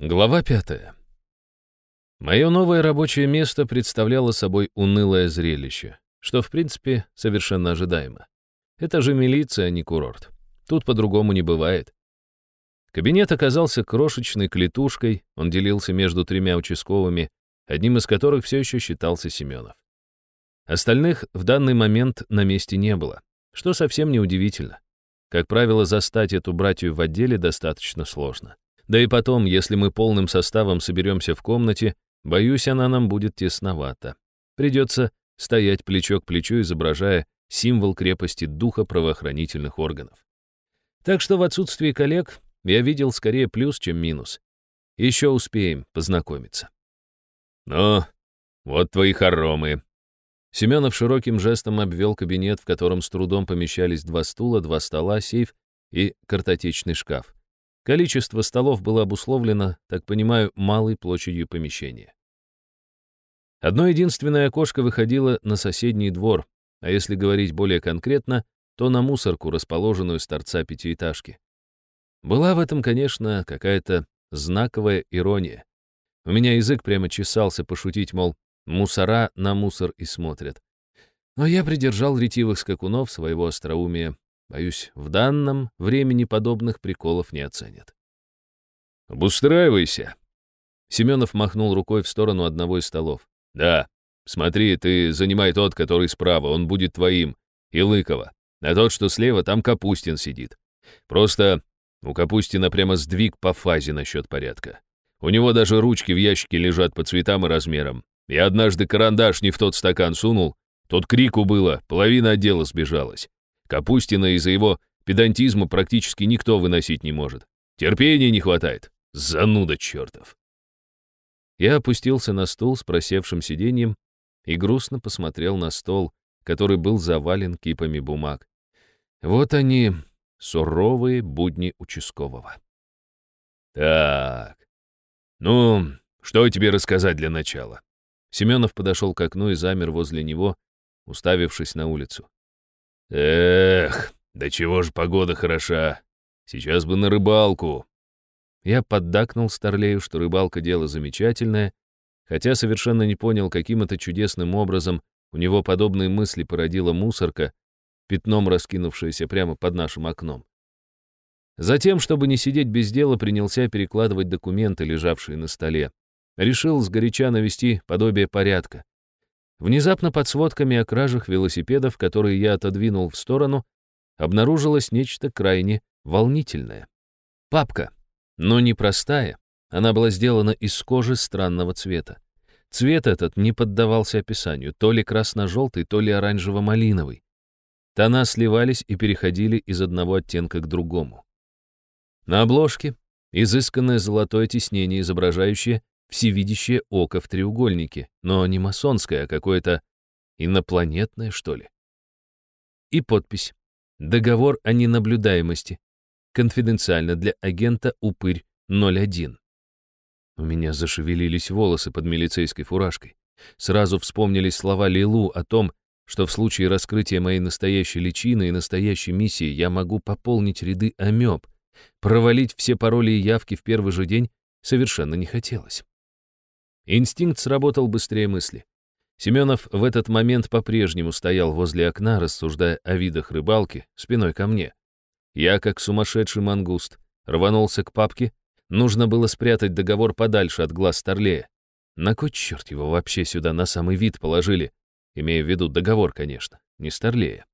Глава пятая. Мое новое рабочее место представляло собой унылое зрелище, что, в принципе, совершенно ожидаемо. Это же милиция, а не курорт. Тут по-другому не бывает. Кабинет оказался крошечной клетушкой, он делился между тремя участковыми, одним из которых все еще считался Семенов. Остальных в данный момент на месте не было, что совсем не удивительно. Как правило, застать эту братью в отделе достаточно сложно. Да и потом, если мы полным составом соберемся в комнате, боюсь, она нам будет тесновата. Придется стоять плечо к плечу, изображая символ крепости духа правоохранительных органов. Так что в отсутствии коллег я видел скорее плюс, чем минус. Еще успеем познакомиться. «Ну, вот твои хоромы». Семенов широким жестом обвел кабинет, в котором с трудом помещались два стула, два стола, сейф и картотечный шкаф. Количество столов было обусловлено, так понимаю, малой площадью помещения. Одно единственное окошко выходило на соседний двор, а если говорить более конкретно, то на мусорку, расположенную с торца пятиэтажки. Была в этом, конечно, какая-то знаковая ирония. У меня язык прямо чесался пошутить, мол, мусора на мусор и смотрят. Но я придержал ретивых скакунов своего остроумия Боюсь, в данном времени подобных приколов не оценят. «Обустраивайся!» Семенов махнул рукой в сторону одного из столов. «Да, смотри, ты занимай тот, который справа, он будет твоим, и Лыкова. А тот, что слева, там Капустин сидит. Просто у Капустина прямо сдвиг по фазе насчет порядка. У него даже ручки в ящике лежат по цветам и размерам. Я однажды карандаш не в тот стакан сунул, тут крику было, половина отдела сбежалась. Капустина из-за его педантизма практически никто выносить не может. Терпения не хватает. Зануда чертов. Я опустился на стул с просевшим сиденьем и грустно посмотрел на стол, который был завален кипами бумаг. Вот они, суровые будни участкового. Так, ну, что тебе рассказать для начала? Семенов подошел к окну и замер возле него, уставившись на улицу. Эх, да чего ж погода хороша. Сейчас бы на рыбалку. Я поддакнул Старлею, что рыбалка — дело замечательное, хотя совершенно не понял, каким это чудесным образом у него подобные мысли породила мусорка, пятном раскинувшаяся прямо под нашим окном. Затем, чтобы не сидеть без дела, принялся перекладывать документы, лежавшие на столе. Решил сгоряча навести подобие порядка. Внезапно под сводками о кражах велосипедов, которые я отодвинул в сторону, обнаружилось нечто крайне волнительное. Папка, но не простая, она была сделана из кожи странного цвета. Цвет этот не поддавался описанию, то ли красно-желтый, то ли оранжево-малиновый. Тона сливались и переходили из одного оттенка к другому. На обложке изысканное золотое тиснение, изображающее всевидящее око в треугольнике, но не масонское, а какое-то инопланетное, что ли. И подпись. Договор о ненаблюдаемости. Конфиденциально для агента Упырь 01. У меня зашевелились волосы под милицейской фуражкой. Сразу вспомнились слова Лилу о том, что в случае раскрытия моей настоящей личины и настоящей миссии я могу пополнить ряды амеб. Провалить все пароли и явки в первый же день совершенно не хотелось. Инстинкт сработал быстрее мысли. Семенов в этот момент по-прежнему стоял возле окна, рассуждая о видах рыбалки, спиной ко мне. Я, как сумасшедший мангуст, рванулся к папке. Нужно было спрятать договор подальше от глаз Старлея. На кой черт его вообще сюда на самый вид положили? Имея в виду договор, конечно, не Старлея.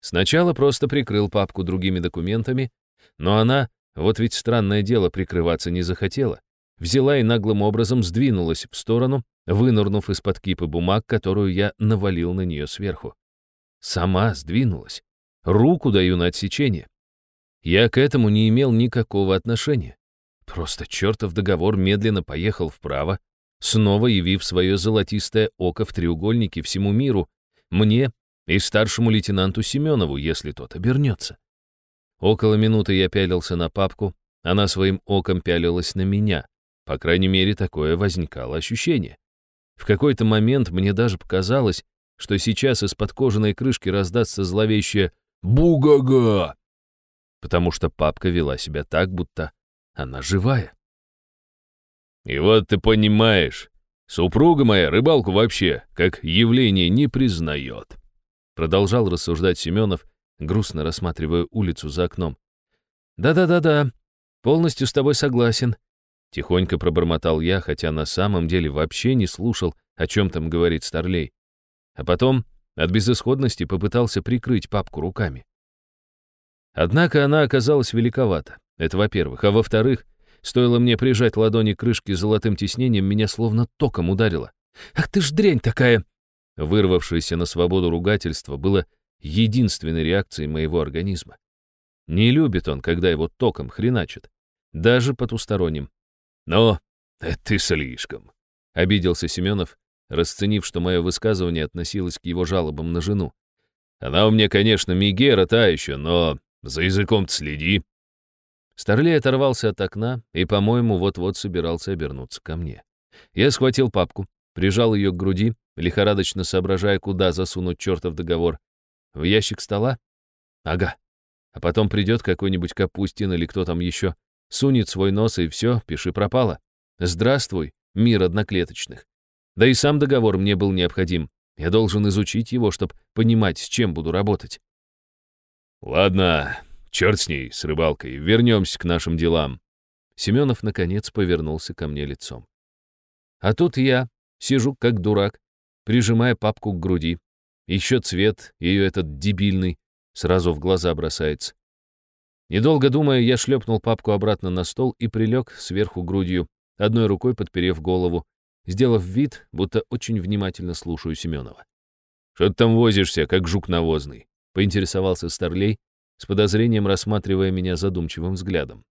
Сначала просто прикрыл папку другими документами, но она, вот ведь странное дело, прикрываться не захотела взяла и наглым образом сдвинулась в сторону, вынырнув из-под кипы бумаг, которую я навалил на нее сверху. Сама сдвинулась. Руку даю на отсечение. Я к этому не имел никакого отношения. Просто чертов договор медленно поехал вправо, снова явив свое золотистое око в треугольнике всему миру, мне и старшему лейтенанту Семенову, если тот обернется. Около минуты я пялился на папку, она своим оком пялилась на меня. По крайней мере, такое возникало ощущение. В какой-то момент мне даже показалось, что сейчас из-под кожаной крышки раздастся зловещее «Бугага!», потому что папка вела себя так, будто она живая. И вот ты понимаешь, супруга моя рыбалку вообще как явление не признает. Продолжал рассуждать Семенов, грустно рассматривая улицу за окном. «Да-да-да-да, полностью с тобой согласен», — тихонько пробормотал я, хотя на самом деле вообще не слушал, о чем там говорит Старлей. А потом от безысходности попытался прикрыть папку руками. Однако она оказалась великовата. Это во-первых. А во-вторых, стоило мне прижать ладони к крышке золотым тиснением, меня словно током ударило. «Ах ты ж дрянь такая!» Вырвавшееся на свободу ругательство было единственной реакцией моего организма. Не любит он, когда его током хреначит. Даже потусторонним. «Но это ты слишком», — обиделся Семенов, расценив, что мое высказывание относилось к его жалобам на жену. «Она у меня, конечно, Мигера та еще, но за языком-то следи». Старлей оторвался от окна и, по-моему, вот-вот собирался обернуться ко мне. Я схватил папку, прижал ее к груди, лихорадочно соображая, куда засунуть чертов договор. В ящик стола? Ага. А потом придет какой-нибудь Капустин или кто там еще, сунет свой нос и все, пиши пропало. Здравствуй, мир одноклеточных. Да и сам договор мне был необходим. Я должен изучить его, чтобы понимать, с чем буду работать. Ладно, черт с ней, с рыбалкой, вернемся к нашим делам. Семенов, наконец, повернулся ко мне лицом. А тут я сижу как дурак, прижимая папку к груди. Еще цвет, ее этот дебильный, сразу в глаза бросается. Недолго думая, я шлепнул папку обратно на стол и прилег сверху грудью, одной рукой подперев голову, сделав вид, будто очень внимательно слушаю Семенова. «Что ты там возишься, как жук навозный?» — поинтересовался Старлей, с подозрением рассматривая меня задумчивым взглядом.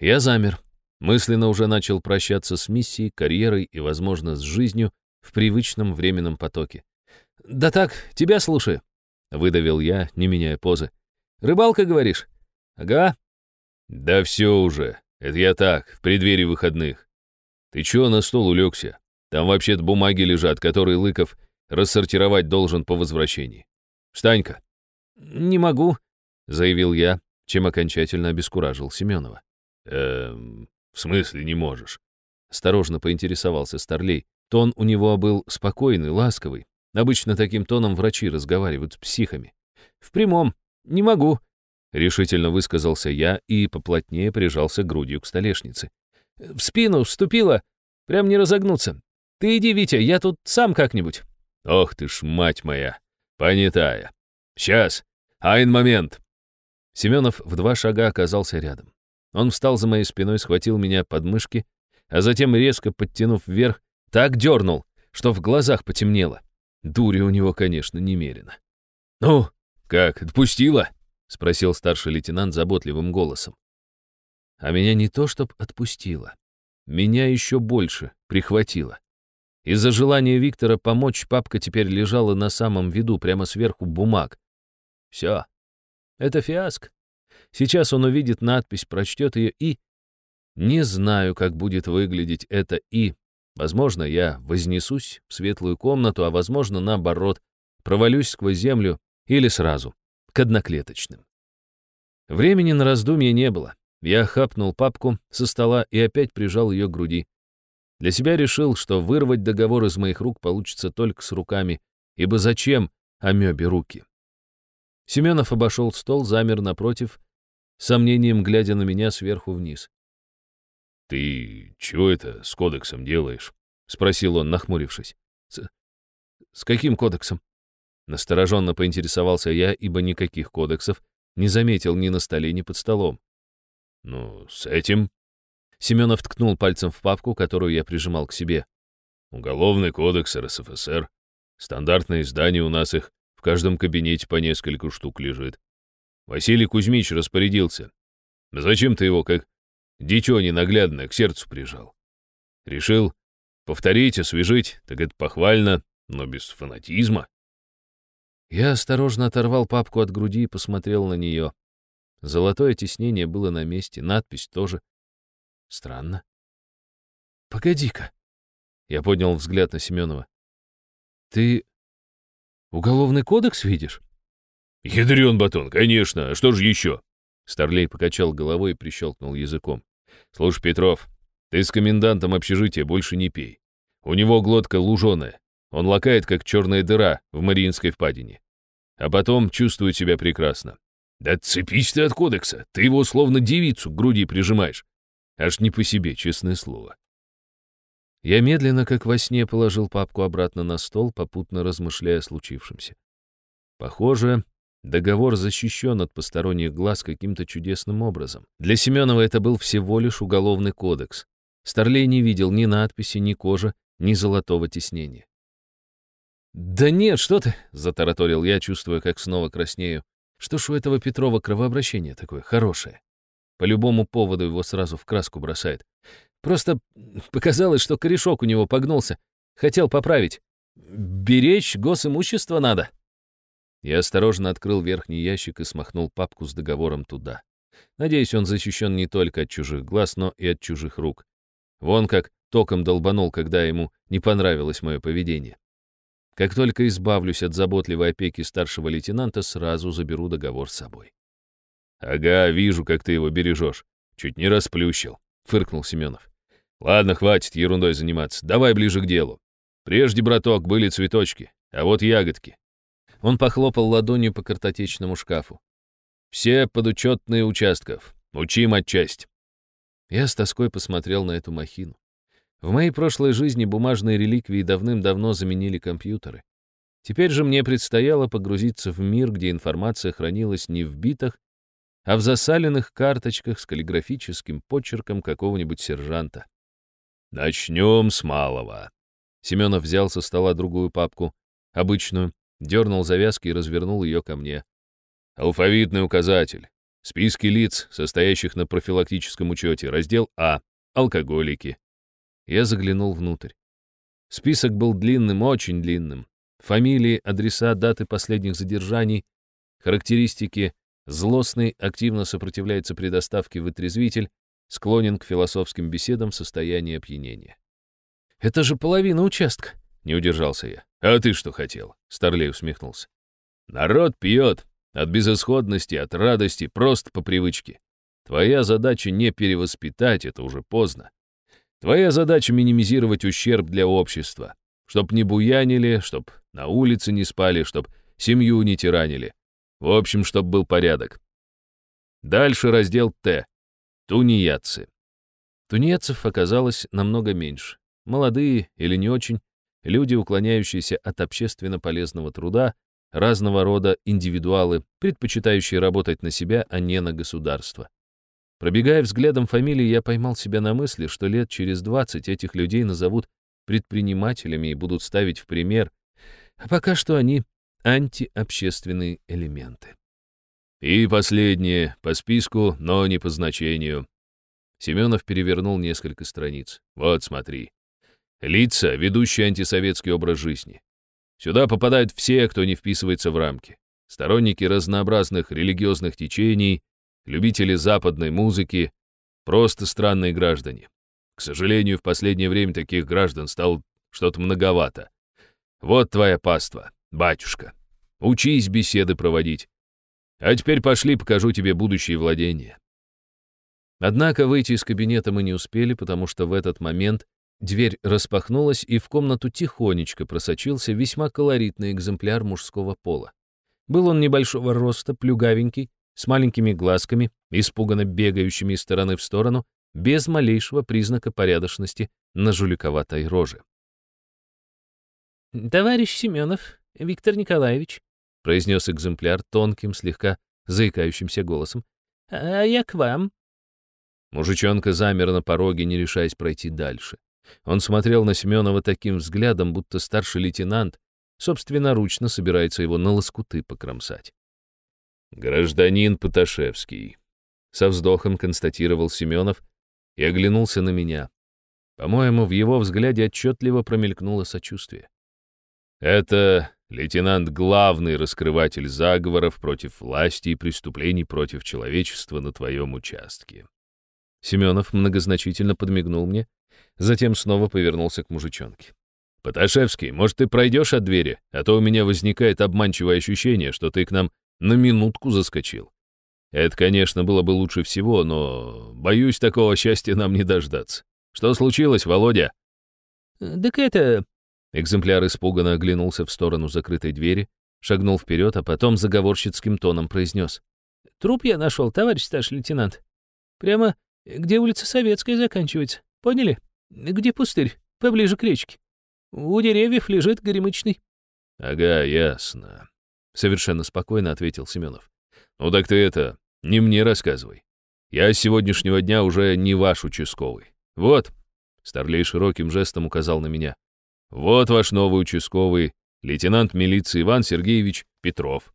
Я замер, мысленно уже начал прощаться с миссией, карьерой и, возможно, с жизнью в привычном временном потоке. «Да так, тебя слушаю», — выдавил я, не меняя позы. «Рыбалка, говоришь?» «Ага». «Да все уже. Это я так, в преддверии выходных. Ты чего на стол улегся? Там вообще-то бумаги лежат, которые Лыков рассортировать должен по возвращении. Встань-ка». «Не могу», — заявил я, чем окончательно обескуражил Семенова. «Эм, в смысле не можешь?» Осторожно поинтересовался Старлей. Тон у него был спокойный, ласковый. Обычно таким тоном врачи разговаривают с психами. «В прямом. Не могу», — решительно высказался я и поплотнее прижался грудью к столешнице. «В спину вступила. Прям не разогнуться. Ты иди, Витя, я тут сам как-нибудь». «Ох ты ж, мать моя! Понятая. Сейчас. Айн момент!» Семенов в два шага оказался рядом. Он встал за моей спиной, схватил меня под мышки, а затем, резко подтянув вверх, так дернул, что в глазах потемнело. Дури у него, конечно, немерено. «Ну, как, отпустила?» — спросил старший лейтенант заботливым голосом. А меня не то чтоб отпустила. Меня еще больше прихватило. Из-за желания Виктора помочь папка теперь лежала на самом виду, прямо сверху бумаг. Все. Это фиаск. Сейчас он увидит надпись, прочтет ее и... Не знаю, как будет выглядеть это «и», Возможно, я вознесусь в светлую комнату, а возможно, наоборот, провалюсь сквозь землю или сразу, к одноклеточным. Времени на раздумье не было. Я хапнул папку со стола и опять прижал ее к груди. Для себя решил, что вырвать договор из моих рук получится только с руками, ибо зачем амебе руки? Семенов обошел стол, замер напротив, сомнением глядя на меня сверху вниз. «Ты чего это с кодексом делаешь?» — спросил он, нахмурившись. «С, с каким кодексом?» Настороженно поинтересовался я, ибо никаких кодексов не заметил ни на столе, ни под столом. «Ну, с этим...» Семенов ткнул пальцем в папку, которую я прижимал к себе. «Уголовный кодекс РСФСР. Стандартное издание у нас их в каждом кабинете по несколько штук лежит. Василий Кузьмич распорядился. Зачем ты его, как Дитё ненаглядное к сердцу прижал. Решил повторить, освежить, так это похвально, но без фанатизма. Я осторожно оторвал папку от груди и посмотрел на нее. Золотое тиснение было на месте, надпись тоже. Странно. «Погоди-ка!» Я поднял взгляд на Семенова. «Ты уголовный кодекс видишь?» «Ядрен батон, конечно, а что же еще?» Старлей покачал головой и прищелкнул языком. «Слушай, Петров, Ты с комендантом общежития больше не пей. У него глотка луженая. Он лакает, как черная дыра в Мариинской впадине. А потом чувствует себя прекрасно. Да цепись ты от кодекса. Ты его словно девицу к груди прижимаешь. Аж не по себе, честное слово. Я медленно, как во сне, положил папку обратно на стол, попутно размышляя о случившемся. Похоже, договор защищен от посторонних глаз каким-то чудесным образом. Для Семенова это был всего лишь уголовный кодекс. Старлей не видел ни надписи, ни кожи, ни золотого тиснения. «Да нет, что ты!» — затараторил я, чувствуя, как снова краснею. «Что ж у этого Петрова кровообращение такое хорошее? По любому поводу его сразу в краску бросает. Просто показалось, что корешок у него погнулся. Хотел поправить. Беречь госимущество надо». Я осторожно открыл верхний ящик и смахнул папку с договором туда. Надеюсь, он защищен не только от чужих глаз, но и от чужих рук. Вон как током долбанул, когда ему не понравилось мое поведение. Как только избавлюсь от заботливой опеки старшего лейтенанта, сразу заберу договор с собой. «Ага, вижу, как ты его бережешь. Чуть не расплющил», — фыркнул Семенов. «Ладно, хватит ерундой заниматься. Давай ближе к делу. Прежде, браток, были цветочки, а вот ягодки». Он похлопал ладонью по картотечному шкафу. «Все подучетные участков. Учим отчасть». Я с тоской посмотрел на эту махину. В моей прошлой жизни бумажные реликвии давным-давно заменили компьютеры. Теперь же мне предстояло погрузиться в мир, где информация хранилась не в битах, а в засаленных карточках с каллиграфическим почерком какого-нибудь сержанта. «Начнем с малого». Семенов взял со стола другую папку, обычную, дернул завязки и развернул ее ко мне. «Алфавитный указатель. Списки лиц, состоящих на профилактическом учете. Раздел А. Алкоголики. Я заглянул внутрь. Список был длинным, очень длинным. Фамилии, адреса, даты последних задержаний, характеристики. Злостный активно сопротивляется при доставке в отрезвитель, склонен к философским беседам в состоянии опьянения. «Это же половина участка», — не удержался я. «А ты что хотел?» — Старлей усмехнулся. «Народ пьет. От безысходности, от радости, просто по привычке. Твоя задача не перевоспитать, это уже поздно. Твоя задача минимизировать ущерб для общества. Чтоб не буянили, чтоб на улице не спали, чтоб семью не тиранили. В общем, чтоб был порядок. Дальше раздел Т. Тунеядцы. Тунеядцев оказалось намного меньше. Молодые или не очень, люди, уклоняющиеся от общественно полезного труда, разного рода индивидуалы, предпочитающие работать на себя, а не на государство. Пробегая взглядом фамилии, я поймал себя на мысли, что лет через 20 этих людей назовут предпринимателями и будут ставить в пример, а пока что они антиобщественные элементы. И последнее, по списку, но не по значению. Семенов перевернул несколько страниц. Вот смотри. Лица, ведущие антисоветский образ жизни. Сюда попадают все, кто не вписывается в рамки. Сторонники разнообразных религиозных течений, любители западной музыки, просто странные граждане. К сожалению, в последнее время таких граждан стало что-то многовато. Вот твоя паства, батюшка. Учись беседы проводить. А теперь пошли, покажу тебе будущее владения. Однако выйти из кабинета мы не успели, потому что в этот момент дверь распахнулась, и в комнату тихонечко просочился весьма колоритный экземпляр мужского пола. Был он небольшого роста, плюгавенький, с маленькими глазками, испуганно бегающими из стороны в сторону, без малейшего признака порядочности на жуликоватой роже. «Товарищ Семенов, Виктор Николаевич», — произнес экземпляр тонким, слегка заикающимся голосом, — «а я к вам». Мужичонка замер на пороге, не решаясь пройти дальше. Он смотрел на Семенова таким взглядом, будто старший лейтенант собственноручно собирается его на лоскуты покромсать. «Гражданин Поташевский», — со вздохом констатировал Семенов и оглянулся на меня. По-моему, в его взгляде отчетливо промелькнуло сочувствие. «Это лейтенант главный раскрыватель заговоров против власти и преступлений против человечества на твоем участке». Семенов многозначительно подмигнул мне, затем снова повернулся к мужичонке. «Поташевский, может, ты пройдешь от двери, а то у меня возникает обманчивое ощущение, что ты к нам на минутку заскочил. Это, конечно, было бы лучше всего, но, боюсь, такого счастья нам не дождаться. Что случилось, Володя?» «Так это...» Экземпляр испуганно оглянулся в сторону закрытой двери, шагнул вперед, а потом заговорщицким тоном произнес. «Труп я нашел, товарищ старший лейтенант. Прямо где улица Советская заканчивается. Поняли? Где пустырь, поближе к речке. У деревьев лежит горемычный». «Ага, ясно», — совершенно спокойно ответил Семенов. «Ну так ты это, не мне рассказывай. Я с сегодняшнего дня уже не ваш участковый. Вот, Старлей широким жестом указал на меня. Вот ваш новый участковый, лейтенант милиции Иван Сергеевич Петров.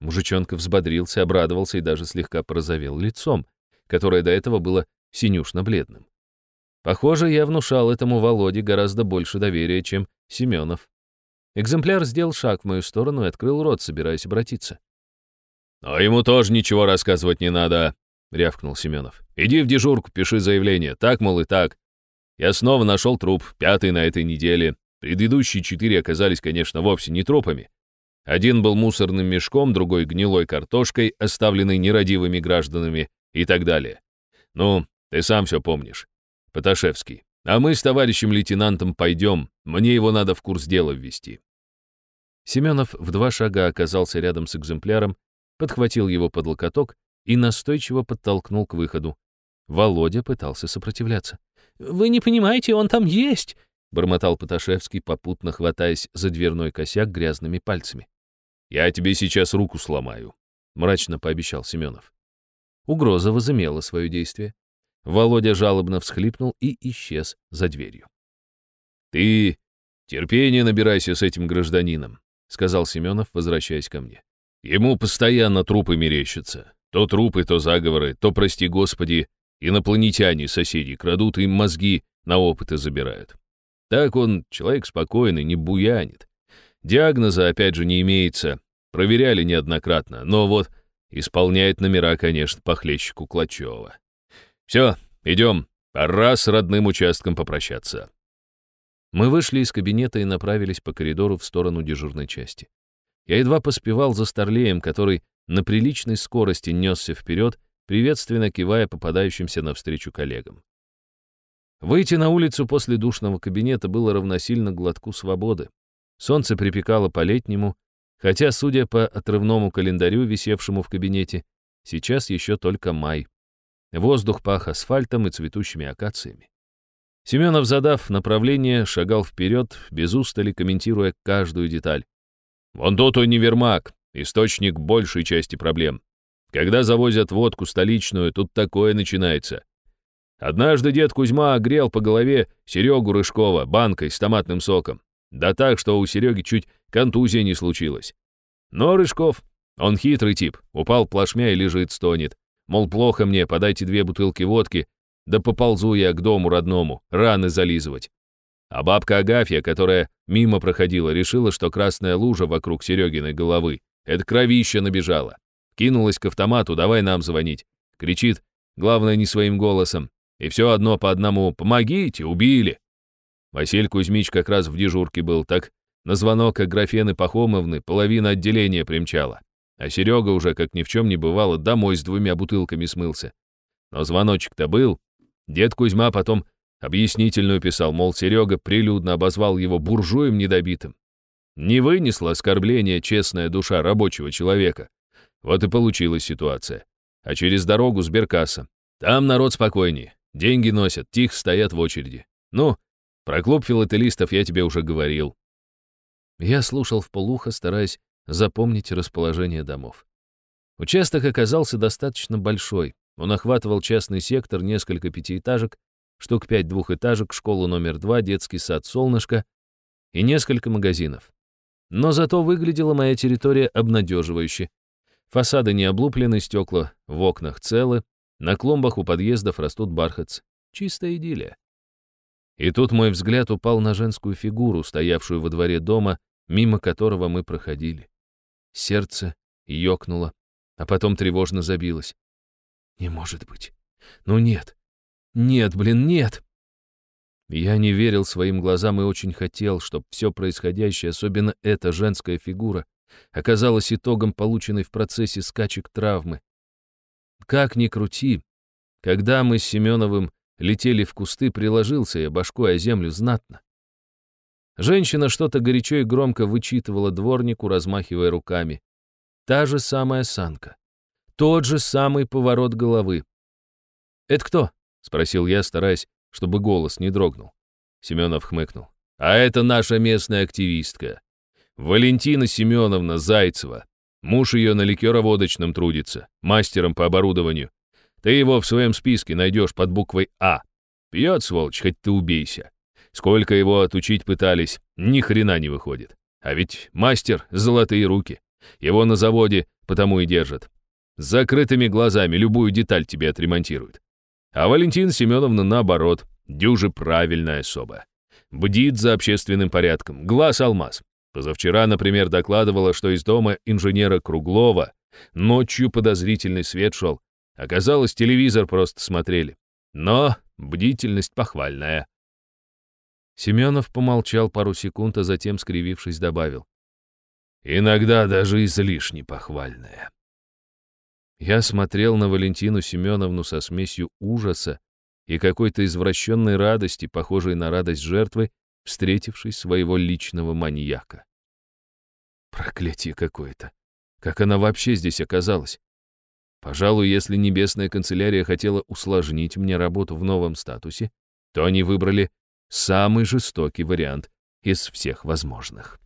Мужичонка взбодрился, обрадовался и даже слегка порозовел лицом, которое до этого было синюшно-бледным. Похоже, я внушал этому Володе гораздо больше доверия, чем Семенов. Экземпляр сделал шаг в мою сторону и открыл рот, собираясь обратиться. «Но ему тоже ничего рассказывать не надо», — рявкнул Семенов. «Иди в дежурку, пиши заявление. Так, мол, и так. Я снова нашел труп, пятый на этой неделе. Предыдущие четыре оказались, конечно, вовсе не трупами. Один был мусорным мешком, другой — гнилой картошкой, оставленной нерадивыми гражданами и так далее. Ну, ты сам все помнишь. Поташевский. А мы с товарищем лейтенантом пойдем, мне его надо в курс дела ввести. Семенов в два шага оказался рядом с экземпляром, подхватил его под локоток и настойчиво подтолкнул к выходу. Володя пытался сопротивляться. «Вы не понимаете, он там есть!» — бормотал Поташевский, попутно хватаясь за дверной косяк грязными пальцами. «Я тебе сейчас руку сломаю», — мрачно пообещал Семенов. Угроза возымела свое действие. Володя жалобно всхлипнул и исчез за дверью. «Ты терпение набирайся с этим гражданином», — сказал Семенов, возвращаясь ко мне. «Ему постоянно трупы мерещатся. То трупы, то заговоры, то, прости господи, инопланетяне соседи крадут им мозги, на опыты забирают. Так он человек спокойный, не буянит. Диагноза, опять же, не имеется. Проверяли неоднократно, но вот исполняет номера, конечно, похлеще Куклачева. Все, идем, пора с родным участком попрощаться. Мы вышли из кабинета и направились по коридору в сторону дежурной части. Я едва поспевал за Старлеем, который на приличной скорости несся вперед, приветственно кивая попадающимся навстречу коллегам. Выйти на улицу после душного кабинета было равносильно глотку свободы. Солнце припекало по-летнему, хотя, судя по отрывному календарю, висевшему в кабинете, сейчас еще только май. Воздух пах асфальтом и цветущими акациями. Семенов, задав направление, шагал вперед, без устали комментируя каждую деталь. «Вон тот универмаг, источник большей части проблем. Когда завозят водку столичную, тут такое начинается. Однажды дед Кузьма огрел по голове Серегу Рыжкова банкой с томатным соком. Да так, что у Сереги чуть контузия не случилась. Но Рыжков, он хитрый тип, упал плашмя и лежит, стонет. Мол, плохо мне, подайте две бутылки водки, да поползу я к дому родному, раны зализывать. А бабка Агафья, которая мимо проходила, решила, что красная лужа вокруг Серегиной головы — это кровище набежала. Кинулась к автомату, давай нам звонить. Кричит, главное, не своим голосом. И все одно по одному «Помогите, убили!» Василь Кузьмич как раз в дежурке был, так на звонок Аграфены Пахомовны половина отделения примчала. А Серега уже, как ни в чем не бывало, домой с двумя бутылками смылся. Но звоночек-то был. Дед Кузьма потом объяснительную писал, мол, Серега прилюдно обозвал его буржуем недобитым. Не вынесла оскорбление честная душа рабочего человека. Вот и получилась ситуация. А через дорогу сберкасса. Там народ спокойнее. Деньги носят, тихо стоят в очереди. Ну, про клуб филателистов я тебе уже говорил. Я слушал в полухо, стараясь запомнить расположение домов. Участок оказался достаточно большой. Он охватывал частный сектор, несколько пятиэтажек, штук пять двухэтажек, школу номер два, детский сад «Солнышко» и несколько магазинов. Но зато выглядела моя территория обнадеживающе. Фасады не облуплены, стекла в окнах целы, на клумбах у подъездов растут бархатцы. Чистая идиллия. И тут мой взгляд упал на женскую фигуру, стоявшую во дворе дома, мимо которого мы проходили. Сердце ёкнуло, а потом тревожно забилось. Не может быть. Ну нет. Нет, блин, нет. Я не верил своим глазам и очень хотел, чтобы все происходящее, особенно эта женская фигура, оказалось итогом полученной в процессе скачек травмы. Как ни крути, когда мы с Семеновым летели в кусты, приложился я башкой о землю знатно. Женщина что-то горячо и громко вычитывала дворнику, размахивая руками. Та же самая санка. Тот же самый поворот головы. «Это кто?» — спросил я, стараясь, чтобы голос не дрогнул. Семенов хмыкнул. «А это наша местная активистка. Валентина Семеновна Зайцева. Муж ее на ликероводочном трудится, мастером по оборудованию. Ты его в своем списке найдешь под буквой «А». Пьет, сволочь, хоть ты убейся. Сколько его отучить пытались, ни хрена не выходит. А ведь мастер — золотые руки. Его на заводе потому и держат. С закрытыми глазами любую деталь тебе отремонтируют. А Валентина Семеновна, наоборот, дюже правильная особа. Бдит за общественным порядком, глаз алмаз. Позавчера, например, докладывала, что из дома инженера Круглова ночью подозрительный свет шел. Оказалось, телевизор просто смотрели. Но бдительность похвальная. Семенов помолчал пару секунд, а затем, скривившись, добавил. «Иногда даже излишне похвальная». Я смотрел на Валентину Семеновну со смесью ужаса и какой-то извращенной радости, похожей на радость жертвы, встретившей своего личного маньяка. Проклятие какое-то. Как она вообще здесь оказалась? Пожалуй, если небесная канцелярия хотела усложнить мне работу в новом статусе, то они выбрали самый жестокий вариант из всех возможных.